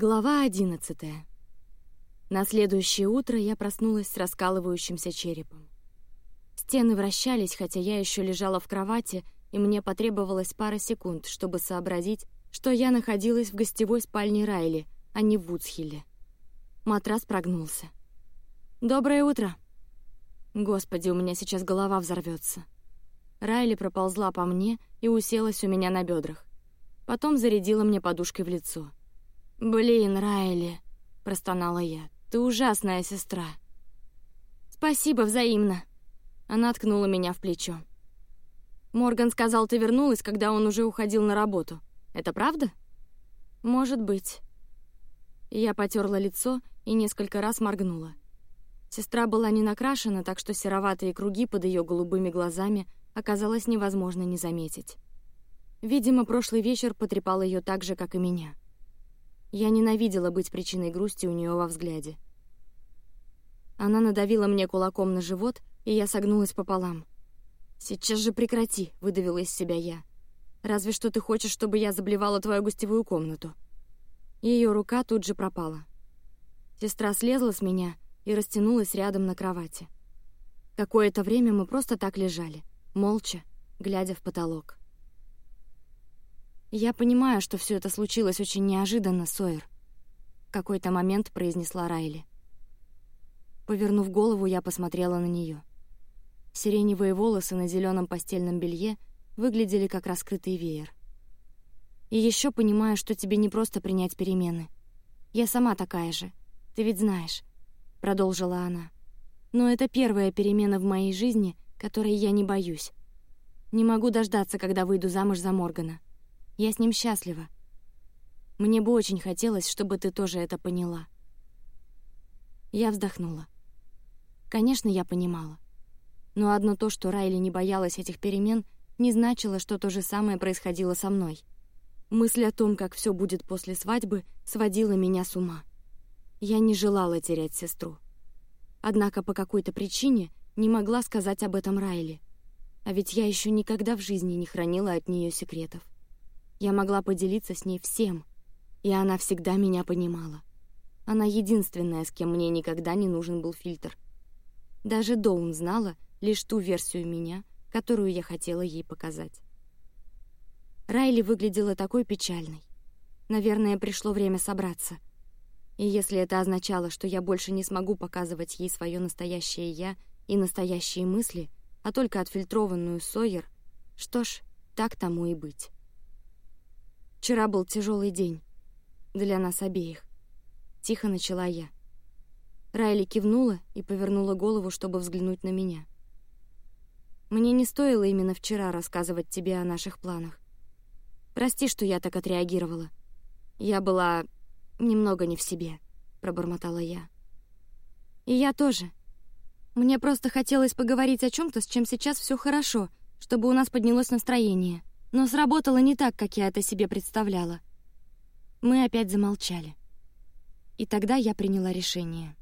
Глава одиннадцатая. На следующее утро я проснулась с раскалывающимся черепом. Стены вращались, хотя я еще лежала в кровати, и мне потребовалось пара секунд, чтобы сообразить, что я находилась в гостевой спальне Райли, а не в Вудсхилле. Матрас прогнулся. «Доброе утро!» Господи, у меня сейчас голова взорвется. Райли проползла по мне и уселась у меня на бедрах. Потом зарядила мне подушкой в лицо. «Блин, Райли!» — простонала я. «Ты ужасная сестра!» «Спасибо, взаимно!» Она ткнула меня в плечо. «Морган сказал, ты вернулась, когда он уже уходил на работу. Это правда?» «Может быть». Я потерла лицо и несколько раз моргнула. Сестра была не накрашена, так что сероватые круги под ее голубыми глазами оказалось невозможно не заметить. Видимо, прошлый вечер потрепал ее так же, как и меня. Я ненавидела быть причиной грусти у нее во взгляде. Она надавила мне кулаком на живот, и я согнулась пополам. «Сейчас же прекрати», — выдавила из себя я. «Разве что ты хочешь, чтобы я заблевала твою гостевую комнату». Ее рука тут же пропала. Сестра слезла с меня и растянулась рядом на кровати. Какое-то время мы просто так лежали, молча, глядя в потолок. «Я понимаю, что все это случилось очень неожиданно, Сойер», — какой-то момент произнесла Райли. Повернув голову, я посмотрела на нее. Сиреневые волосы на зеленом постельном белье выглядели как раскрытый веер. И еще понимаю, что тебе не просто принять перемены. Я сама такая же, ты ведь знаешь, продолжила она. Но это первая перемена в моей жизни, которой я не боюсь. Не могу дождаться, когда выйду замуж за Моргана. Я с ним счастлива. Мне бы очень хотелось, чтобы ты тоже это поняла. Я вздохнула. Конечно, я понимала. Но одно то, что Райли не боялась этих перемен, не значило, что то же самое происходило со мной. Мысль о том, как все будет после свадьбы, сводила меня с ума. Я не желала терять сестру. Однако по какой-то причине не могла сказать об этом Райли. А ведь я еще никогда в жизни не хранила от нее секретов. Я могла поделиться с ней всем, и она всегда меня понимала. Она единственная, с кем мне никогда не нужен был фильтр. Даже Доун знала лишь ту версию меня, которую я хотела ей показать. Райли выглядела такой печальной. Наверное, пришло время собраться. И если это означало, что я больше не смогу показывать ей свое настоящее я и настоящие мысли, а только отфильтрованную Сойер, что ж, так тому и быть. Вчера был тяжелый день для нас обеих. Тихо начала я. Райли кивнула и повернула голову, чтобы взглянуть на меня. Мне не стоило именно вчера рассказывать тебе о наших планах. Прости, что я так отреагировала. Я была немного не в себе, пробормотала я. И я тоже. Мне просто хотелось поговорить о чем-то, с чем сейчас все хорошо, чтобы у нас поднялось настроение. Но сработало не так, как я это себе представляла. Мы опять замолчали. И тогда я приняла решение.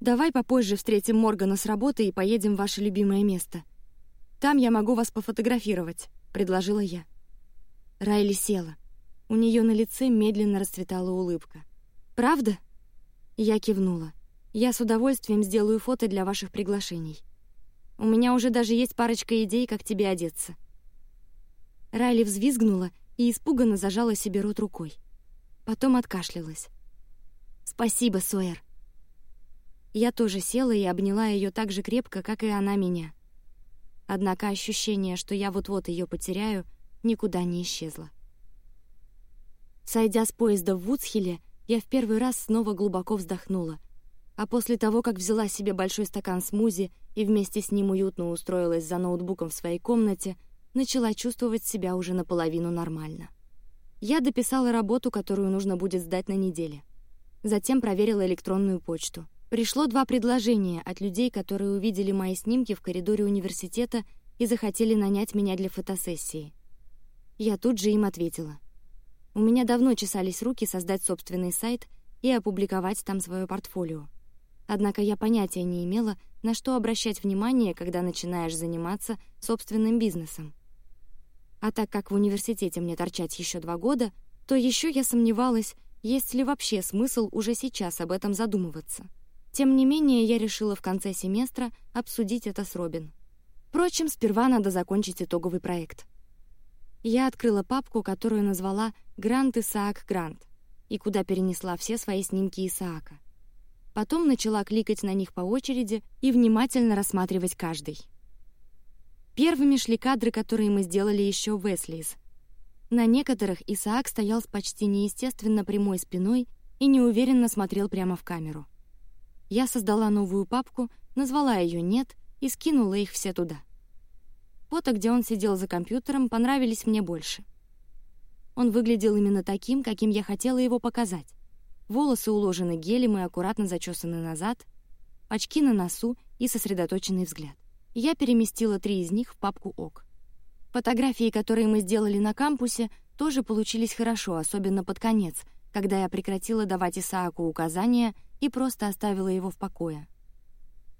Давай попозже встретим Моргана с работы и поедем в ваше любимое место. Там я могу вас пофотографировать, предложила я. Райли села. У нее на лице медленно расцветала улыбка. Правда? Я кивнула. Я с удовольствием сделаю фото для ваших приглашений. У меня уже даже есть парочка идей, как тебе одеться. Райли взвизгнула и испуганно зажала себе рот рукой. Потом откашлялась. Спасибо, Сойер. Я тоже села и обняла ее так же крепко, как и она меня. Однако ощущение, что я вот-вот ее потеряю, никуда не исчезло. Сойдя с поезда в Вудсхилле, я в первый раз снова глубоко вздохнула — а после того, как взяла себе большой стакан смузи и вместе с ним уютно устроилась за ноутбуком в своей комнате, начала чувствовать себя уже наполовину нормально. Я дописала работу, которую нужно будет сдать на неделе. Затем проверила электронную почту. Пришло два предложения от людей, которые увидели мои снимки в коридоре университета и захотели нанять меня для фотосессии. Я тут же им ответила. У меня давно чесались руки создать собственный сайт и опубликовать там свое портфолио. Однако я понятия не имела, на что обращать внимание, когда начинаешь заниматься собственным бизнесом. А так как в университете мне торчать еще два года, что еще я сомневалась, есть ли вообще смысл уже сейчас об этом задумываться. Тем не менее, я решила в конце семестра обсудить это с Робин. Впрочем, сперва надо закончить итоговый проект. Я открыла папку, которую назвала «Грант Исаак Грант», и куда перенесла все свои снимки Исаака. Потом начала кликать на них по очереди и внимательно рассматривать каждый. Первыми шли кадры, которые мы сделали еще в Веслис. На некоторых Исаак стоял с почти неестественно прямой спиной и неуверенно смотрел прямо в камеру. Я создала новую папку, назвала ее «Нет» и скинула их все туда. Фото, где он сидел за компьютером, понравились мне больше. Он выглядел именно таким, каким я хотела его показать. Волосы уложены гелем и аккуратно зачесаны назад, очки на носу и сосредоточенный взгляд. Я переместила три из них в папку ок. Фотографии, которые мы сделали на кампусе, тоже получились хорошо, особенно под конец, когда я прекратила давать Исааку указания и просто оставила его в покое.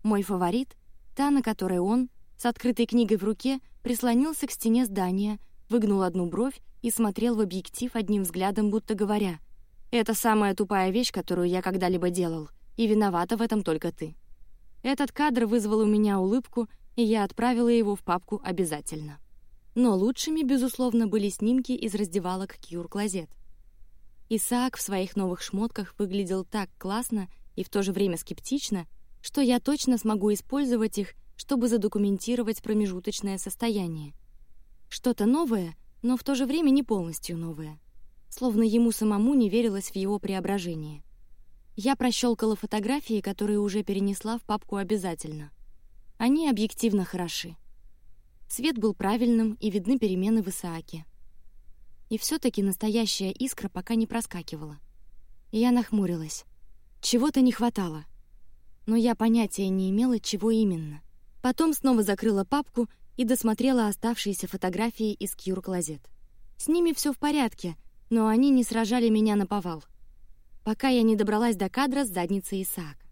Мой фаворит — та, на которой он, с открытой книгой в руке, прислонился к стене здания, выгнул одну бровь и смотрел в объектив одним взглядом, будто говоря — это самая тупая вещь, которую я когда-либо делал, и виновата в этом только ты. Этот кадр вызвал у меня улыбку, и я отправила его в папку обязательно. Но лучшими, безусловно, были снимки из раздевалок Кьюр Клозет. Исаак в своих новых шмотках выглядел так классно и в то же время скептично, что я точно смогу использовать их, чтобы задокументировать промежуточное состояние. Что-то новое, но в то же время не полностью новое словно ему самому не верилось в его преображение. Я прощелкала фотографии, которые уже перенесла в папку обязательно. Они объективно хороши. Свет был правильным и видны перемены в Исааке. И все-таки настоящая искра пока не проскакивала. Я нахмурилась. Чего-то не хватало. Но я понятия не имела, чего именно. Потом снова закрыла папку и досмотрела оставшиеся фотографии из Кьюр-клозет. С ними все в порядке — но они не сражали меня на повал, пока я не добралась до кадра с задницей Исаака.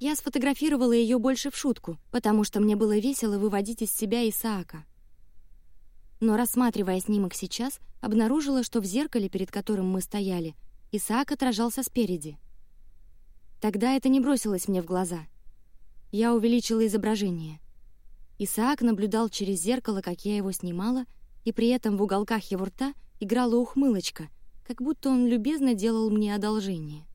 Я сфотографировала ее больше в шутку, потому что мне было весело выводить из себя Исаака. Но рассматривая снимок сейчас, обнаружила, что в зеркале, перед которым мы стояли, Исаак отражался спереди. Тогда это не бросилось мне в глаза. Я увеличила изображение. Исаак наблюдал через зеркало, как я его снимала, и при этом в уголках его рта играла ухмылочка, как будто он любезно делал мне одолжение.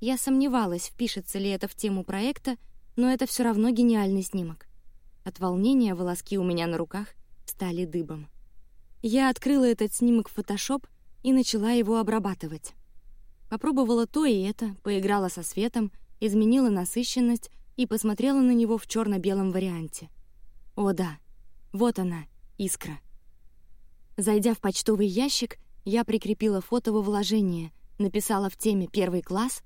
Я сомневалась, впишется ли это в тему проекта, но это все равно гениальный снимок. От волнения волоски у меня на руках стали дыбом. Я открыла этот снимок в Photoshop и начала его обрабатывать. Попробовала то и это, поиграла со светом, изменила насыщенность и посмотрела на него в черно-белом варианте. О да, вот она, искра. Зайдя в почтовый ящик, я прикрепила фото во вложение, написала в теме «Первый класс»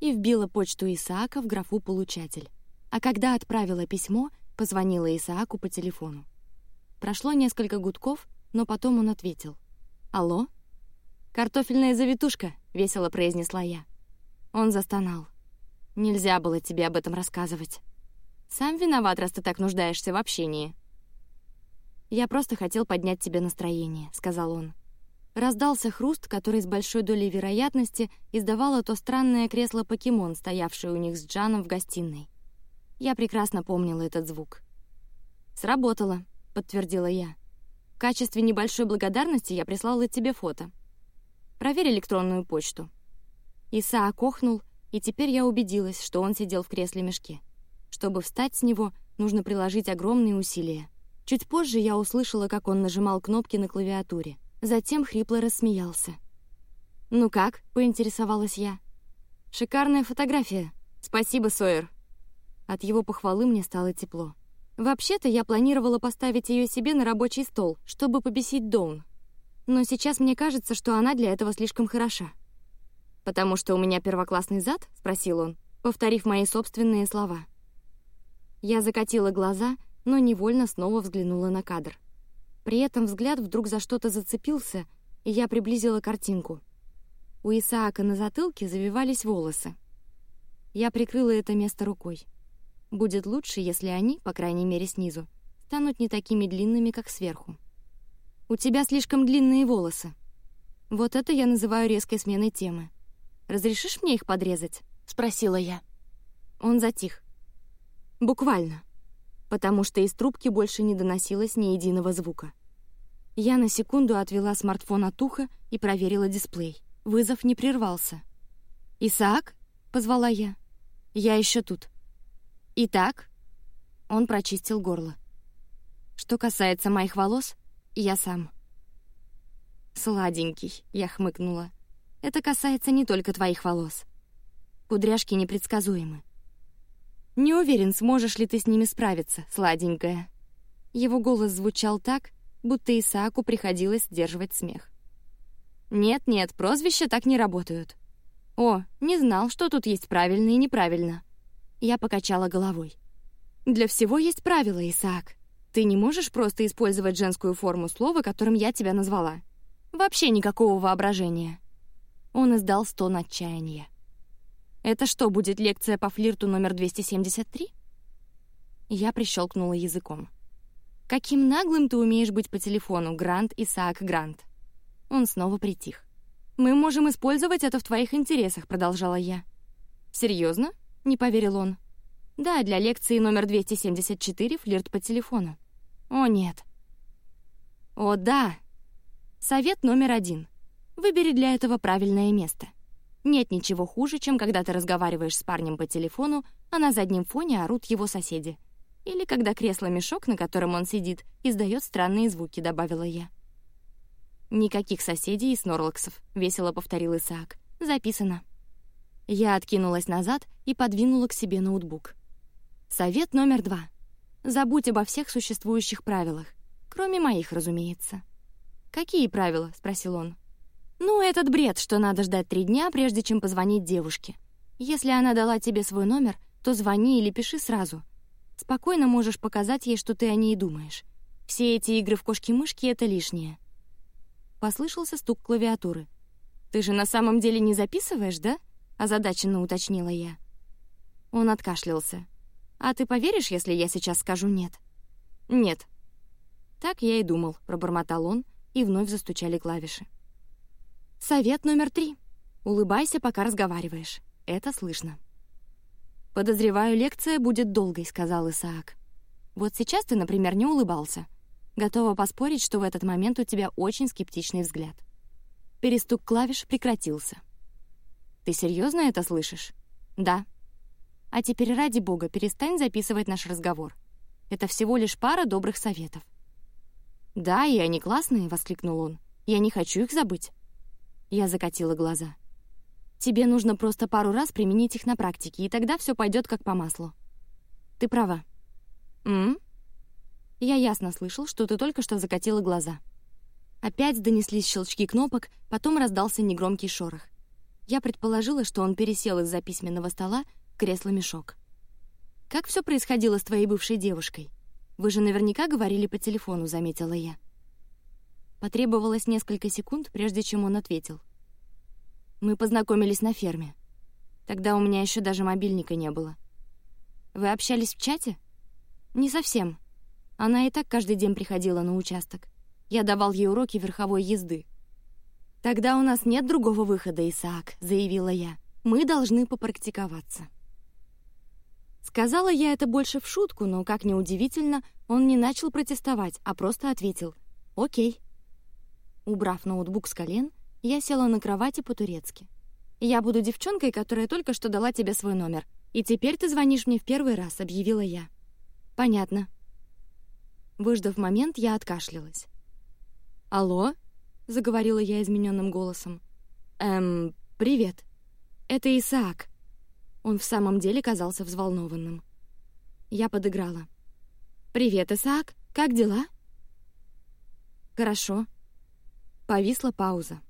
и вбила почту Исаака в графу «Получатель». А когда отправила письмо, позвонила Исааку по телефону. Прошло несколько гудков, но потом он ответил. «Алло?» «Картофельная завитушка», — весело произнесла я. Он застонал. «Нельзя было тебе об этом рассказывать. Сам виноват, раз ты так нуждаешься в общении». «Я просто хотел поднять тебе настроение», — сказал он. Раздался хруст, который с большой долей вероятности издавало то странное кресло-покемон, стоявшее у них с Джаном в гостиной. Я прекрасно помнила этот звук. «Сработало», — подтвердила я. «В качестве небольшой благодарности я прислала тебе фото. Проверь электронную почту». Иса окохнул, и теперь я убедилась, что он сидел в кресле-мешке. Чтобы встать с него, нужно приложить огромные усилия. Чуть позже я услышала, как он нажимал кнопки на клавиатуре. Затем хрипло рассмеялся. «Ну как?» — поинтересовалась я. «Шикарная фотография. Спасибо, Сойер». От его похвалы мне стало тепло. Вообще-то я планировала поставить ее себе на рабочий стол, чтобы побесить Доун. Но сейчас мне кажется, что она для этого слишком хороша. «Потому что у меня первоклассный зад?» — спросил он, повторив мои собственные слова. Я закатила глаза — но невольно снова взглянула на кадр. При этом взгляд вдруг за что-то зацепился, и я приблизила картинку. У Исаака на затылке завивались волосы. Я прикрыла это место рукой. Будет лучше, если они, по крайней мере снизу, станут не такими длинными, как сверху. У тебя слишком длинные волосы. Вот это я называю резкой сменой темы. Разрешишь мне их подрезать? спросила я. Он затих. Буквально. Потому что из трубки больше не доносилось ни единого звука. Я на секунду отвела смартфон от уха и проверила дисплей. Вызов не прервался. «Исаак?» — позвала я. «Я еще тут». «Итак?» Он прочистил горло. «Что касается моих волос, я сам». «Сладенький», — я хмыкнула. «Это касается не только твоих волос. Кудряшки непредсказуемы. Не уверен, сможешь ли ты с ними справиться, сладенькая». Его голос звучал так, будто Исааку приходилось сдерживать смех. «Нет-нет, прозвища так не работают». «О, не знал, что тут есть правильно и неправильно». Я покачала головой. «Для всего есть правила, Исаак. Ты не можешь просто использовать женскую форму слова, которым я тебя назвала. Вообще никакого воображения». Он издал стон отчаяния. Это что, будет лекция по флирту номер 273? Я прищелкнула языком. Каким наглым ты умеешь быть по телефону, Грант Исаак Грант? Он снова притих. Мы можем использовать это в твоих интересах, продолжала я. Серьезно? Не поверил он. Да, для лекции номер 274 флирт по телефону. О, нет. О, да. Совет номер один. Выбери для этого правильное место. Нет ничего хуже, чем когда ты разговариваешь с парнем по телефону, а на заднем фоне орут его соседи. Или когда кресло-мешок, на котором он сидит, издает странные звуки, добавила я. «Никаких соседей и снорлаксов», — весело повторил Исаак. «Записано». Я откинулась назад и подвинула к себе ноутбук. Совет номер два. Забудь обо всех существующих правилах, кроме моих, разумеется. «Какие правила?» — спросил он. Ну, этот бред, что надо ждать три дня, прежде чем позвонить девушке. Если она дала тебе свой номер, то звони или пиши сразу. Спокойно можешь показать ей, что ты о ней думаешь. Все эти игры в кошки-мышки — это лишнее. Послышался стук клавиатуры. «Ты же на самом деле не записываешь, да?» — озадаченно уточнила я. Он откашлялся. «А ты поверишь, если я сейчас скажу «нет»?» «Нет». «Так я и думал», — пробормотал он, и вновь застучали клавиши. Совет номер три. Улыбайся, пока разговариваешь. Это слышно. «Подозреваю, лекция будет долгой», — сказал Исаак. «Вот сейчас ты, например, не улыбался. Готова поспорить, что в этот момент у тебя очень скептичный взгляд». Перестук клавиш прекратился. «Ты серьезно это слышишь?» «Да». «А теперь, ради бога, перестань записывать наш разговор. Это всего лишь пара добрых советов». «Да, и они классные», — воскликнул он. «Я не хочу их забыть». Я закатила глаза. Тебе нужно просто пару раз применить их на практике, и тогда все пойдет как по маслу. Ты права. М? Я ясно слышал, что ты только что закатила глаза. Опять донеслись щелчки кнопок, потом раздался негромкий шорох. Я предположила, что он пересел из-за письменного стола в кресло-мешок. Как все происходило с твоей бывшей девушкой? Вы же наверняка говорили по телефону, заметила я. Потребовалось несколько секунд, прежде чем он ответил. Мы познакомились на ферме. Тогда у меня еще даже мобильника не было. Вы общались в чате? Не совсем. Она и так каждый день приходила на участок. Я давал ей уроки верховой езды. Тогда у нас нет другого выхода, Исаак, заявила я. Мы должны попрактиковаться. Сказала я это больше в шутку, но, как ни удивительно, он не начал протестовать, а просто ответил «Окей». Убрав ноутбук с колен, я села на кровати по-турецки. «Я буду девчонкой, которая только что дала тебе свой номер. И теперь ты звонишь мне в первый раз», — объявила я. «Понятно». Выждав момент, я откашлялась. «Алло?» — заговорила я измененным голосом. «Эм, привет. Это Исаак». Он в самом деле казался взволнованным. Я подыграла. «Привет, Исаак. Как дела?» «Хорошо», Повисла пауза.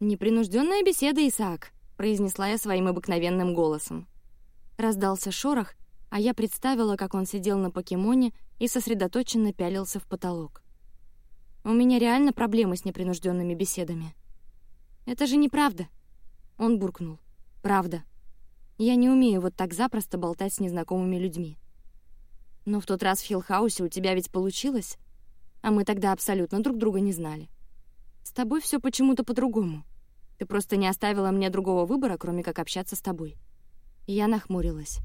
«Непринужденная беседа, Исаак», — произнесла я своим обыкновенным голосом. Раздался шорох, а я представила, как он сидел на покемоне и сосредоточенно пялился в потолок. У меня реально проблемы с непринужденными беседами. Это же неправда. Он буркнул. Правда. Я не умею вот так запросто болтать с незнакомыми людьми. Но в тот раз в Хиллхаусе у тебя ведь получилось, а мы тогда абсолютно друг друга не знали. С тобой все почему-то по-другому. Ты просто не оставила мне другого выбора, кроме как общаться с тобой. Я нахмурилась.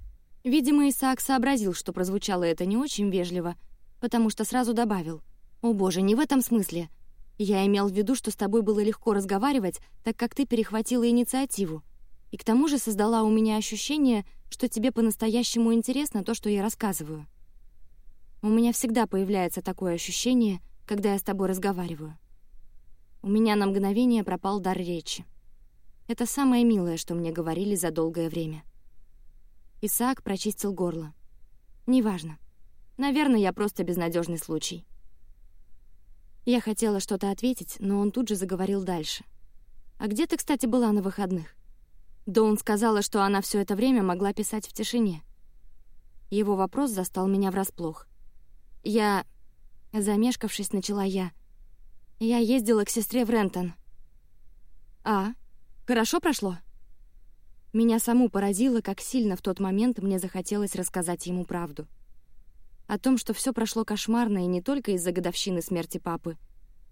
Видимо, Исаак сообразил, что прозвучало это не очень вежливо, потому что сразу добавил. «О боже, не в этом смысле. Я имел в виду, что с тобой было легко разговаривать, так как ты перехватила инициативу. И к тому же создала у меня ощущение, что тебе по-настоящему интересно то, что я рассказываю. У меня всегда появляется такое ощущение, когда я с тобой разговариваю. У меня на мгновение пропал дар речи. Это самое милое, что мне говорили за долгое время. Исаак прочистил горло. Неважно. Наверное, я просто безнадежный случай. Я хотела что-то ответить, но он тут же заговорил дальше. «А где ты, кстати, была на выходных?» Доун сказала, что она все это время могла писать в тишине. Его вопрос застал меня врасплох. Я... Замешкавшись, начала я. Я ездила к сестре в Рентон. «А, хорошо прошло?» Меня саму поразило, как сильно в тот момент мне захотелось рассказать ему правду о том, что все прошло кошмарно и не только из-за годовщины смерти папы,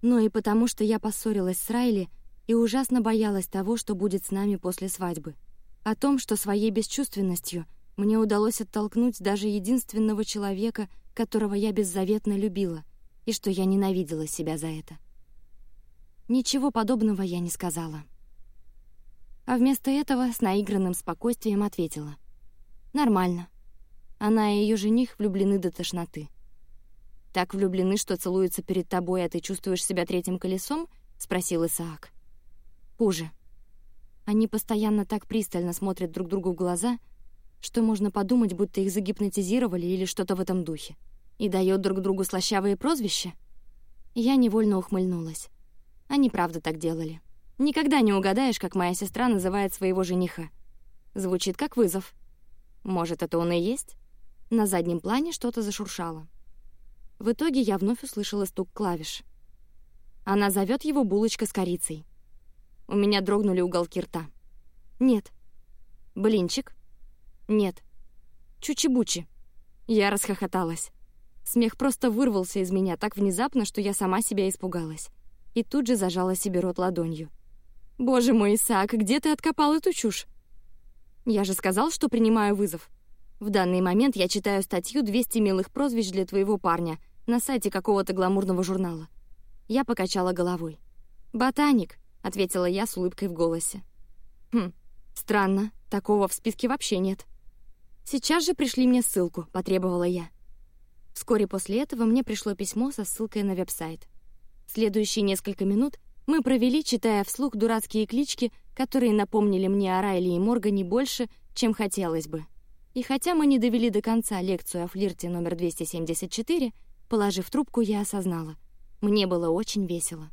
но и потому, что я поссорилась с Райли и ужасно боялась того, что будет с нами после свадьбы. О том, что своей бесчувственностью мне удалось оттолкнуть даже единственного человека, которого я беззаветно любила, и что я ненавидела себя за это. Ничего подобного я не сказала. А вместо этого с наигранным спокойствием ответила. «Нормально. Она и ее жених влюблены до тошноты. Так влюблены, что целуются перед тобой, а ты чувствуешь себя третьим колесом? спросил Исаак. Хуже. Они постоянно так пристально смотрят друг другу в глаза, что можно подумать, будто их загипнотизировали или что-то в этом духе. И дает друг другу слащавые прозвища. Я невольно ухмыльнулась. Они правда так делали. Никогда не угадаешь, как моя сестра называет своего жениха. Звучит как вызов. Может, это он и есть? На заднем плане что-то зашуршало. В итоге я вновь услышала стук клавиш. Она зовет его булочка с корицей. У меня дрогнули уголки рта. Нет. Блинчик? Нет. Чучебучи. Я расхохоталась. Смех просто вырвался из меня так внезапно, что я сама себя испугалась. И тут же зажала себе рот ладонью. «Боже мой, Исаак, где ты откопал эту чушь?» «Я же сказал, что принимаю вызов. В данный момент я читаю статью «200 милых прозвищ для твоего парня» на сайте какого-то гламурного журнала. Я покачала головой. «Ботаник», — ответила я с улыбкой в голосе. «Хм, странно, такого в списке вообще нет». «Сейчас же пришли мне ссылку», — потребовала я. Вскоре после этого мне пришло письмо со ссылкой на веб-сайт. Следующие несколько минут мы провели, читая вслух дурацкие клички, которые напомнили мне о Райли и Моргане больше, чем хотелось бы. И хотя мы не довели до конца лекцию о флирте номер 274, положив трубку, я осознала. Мне было очень весело.